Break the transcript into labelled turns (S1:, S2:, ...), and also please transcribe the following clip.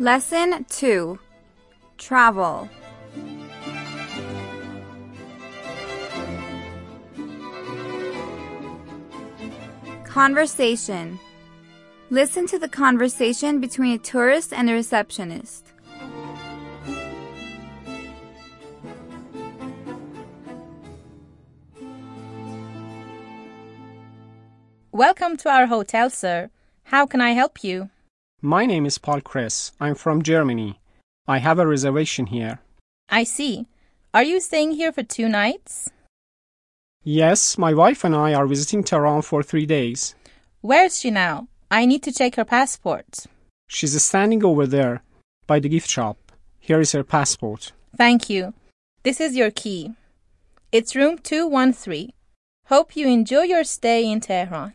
S1: Lesson 2 Travel Conversation Listen to the conversation between a tourist and a receptionist.
S2: Welcome to our hotel, sir. How can I help you?
S3: My name is Paul Chris. I'm from Germany. I have a reservation here.
S2: I see. Are you staying here for two nights?
S3: Yes, my wife and I are visiting Tehran for three days.
S2: Where is she now? I need to check her passport.
S3: She's standing over there by the gift shop. Here is her passport.
S2: Thank you. This is your key. It's room 213. Hope you enjoy your stay in Tehran.